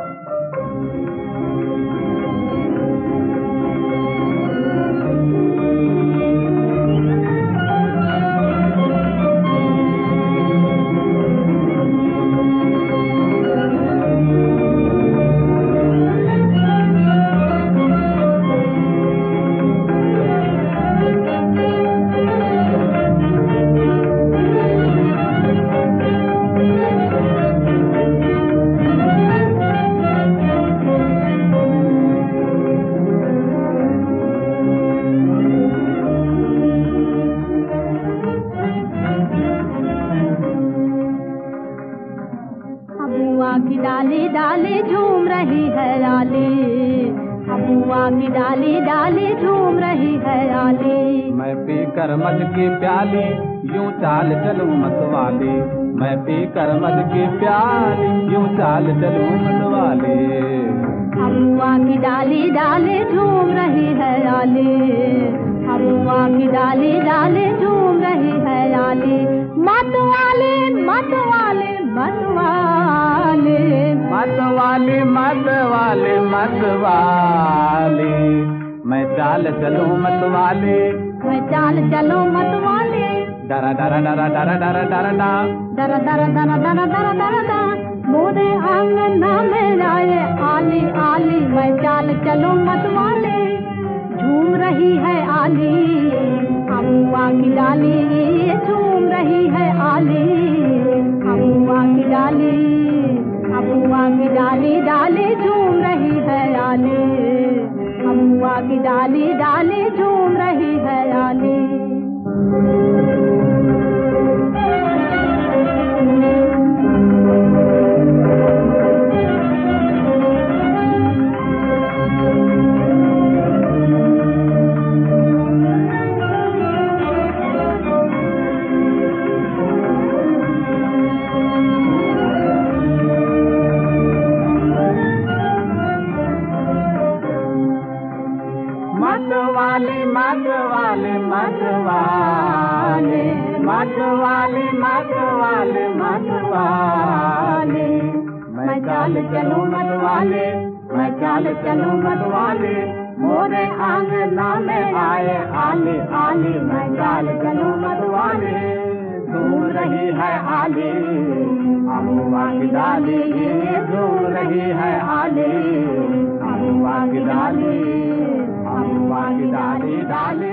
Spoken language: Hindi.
thank you अबुआ की डाली डाली झूम रही है आली। अबुआ की डाली डाली झूम रही है आली। मैं पी कर मध की प्याली यूँ चाल चलूँ मतवाली। मैं पी कर मध की प्याली यूँ चाल चलूँ मतवाली। अबुआ की डाली डाली झूम रही है आली। अबुआ की डाली डाली झूम रही है आली। मत मतवाली मतवाली मतवाली मैं चाल चलूँ मतवाली मैं चाल चलो मत वाले डरा डरा डरा डरा डरा डरा डरा दर दर डरा दर दर दर दर मोरे आंगना में आए आली आली मैं चाल चलो मत वाले झूम रही है आली अमुआ की डाली डाली झूम रही है आली अमुआ की डाली डाली झूम रही है मतवाली मतवाली मतवाली मतवाली मतवाली मतवाली मैं चाल चलूँ मतवाली मैं चाल चलूँ मतवाली मोरे आंगना में आए, आली आली। मैं चाल चलूँ मतवाली झूम रही है आली। अमुआ की डाली झूम रही है आली। डाली